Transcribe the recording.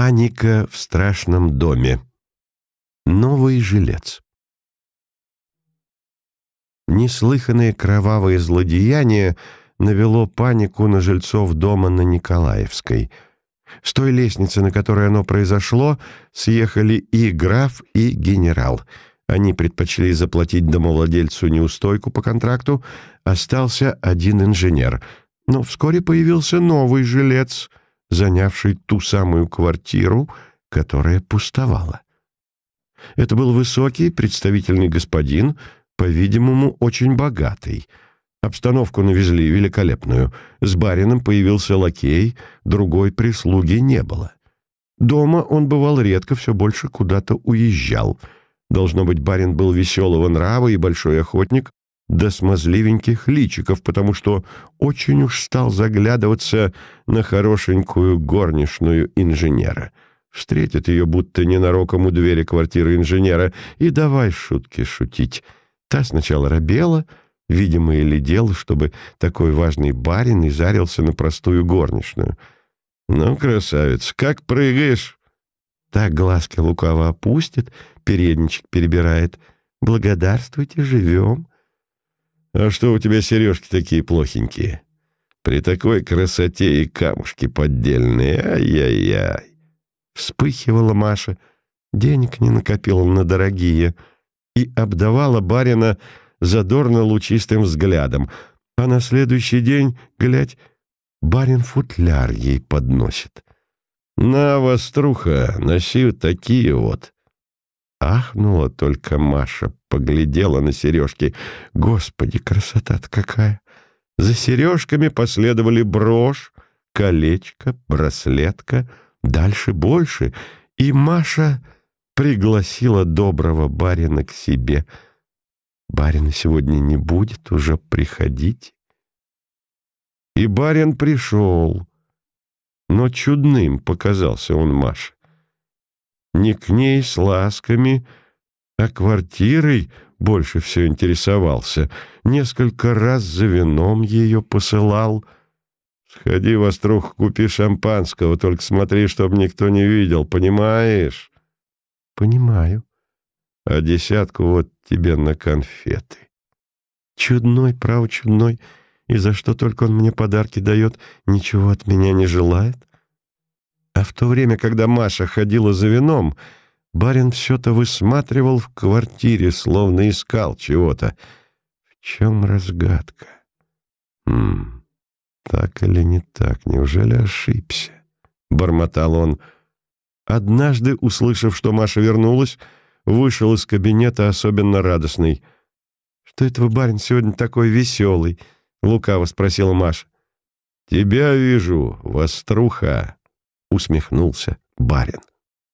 Паника в страшном доме. Новый жилец. Неслыханное кровавое злодеяние навело панику на жильцов дома на Николаевской. С той лестницы, на которой оно произошло, съехали и граф, и генерал. Они предпочли заплатить домовладельцу неустойку по контракту, остался один инженер. Но вскоре появился новый жилец, занявший ту самую квартиру, которая пустовала. Это был высокий, представительный господин, по-видимому, очень богатый. Обстановку навезли великолепную. С барином появился лакей, другой прислуги не было. Дома он бывал редко, все больше куда-то уезжал. Должно быть, барин был веселого нрава и большой охотник до смазливеньких личиков, потому что очень уж стал заглядываться на хорошенькую горничную инженера — Встретит ее будто ненароком у двери квартиры инженера и давай шутки шутить. Та сначала робела, видимо, или дело, чтобы такой важный барин и зарился на простую горничную. «Ну, красавец, как прыгаешь?» Так глазки лукаво опустит, передничек перебирает. «Благодарствуйте, живем». «А что у тебя сережки такие плохенькие?» «При такой красоте и камушки поддельные, ай-яй-яй!» Вспыхивала Маша, денег не накопила на дорогие, и обдавала барина задорно лучистым взглядом, а на следующий день, глядь, барин футляр ей подносит. «На, воструха, носи такие вот». Ахнула только Маша, поглядела на сережки. Господи, красота-то какая! За сережками последовали брошь, колечко, браслетка — дальше больше, и Маша пригласила доброго барина к себе. Барина сегодня не будет, уже приходить. И барин пришел, но чудным показался он Маше. Не к ней с ласками, а квартирой больше все интересовался. Несколько раз за вином ее посылал — Сходи, Вострух, купи шампанского, только смотри, чтобы никто не видел, понимаешь? Понимаю. А десятку вот тебе на конфеты. Чудной, право чудной, и за что только он мне подарки дает, ничего от меня не желает. А в то время, когда Маша ходила за вином, барин все-то высматривал в квартире, словно искал чего-то. В чем разгадка? Хм... Так или не так? Неужели ошибся? Бормотал он. Однажды, услышав, что Маша вернулась, вышел из кабинета особенно радостный. «Что это вы, барин, сегодня такой веселый?» — лукаво спросила Маша. «Тебя вижу, воструха!» — усмехнулся барин.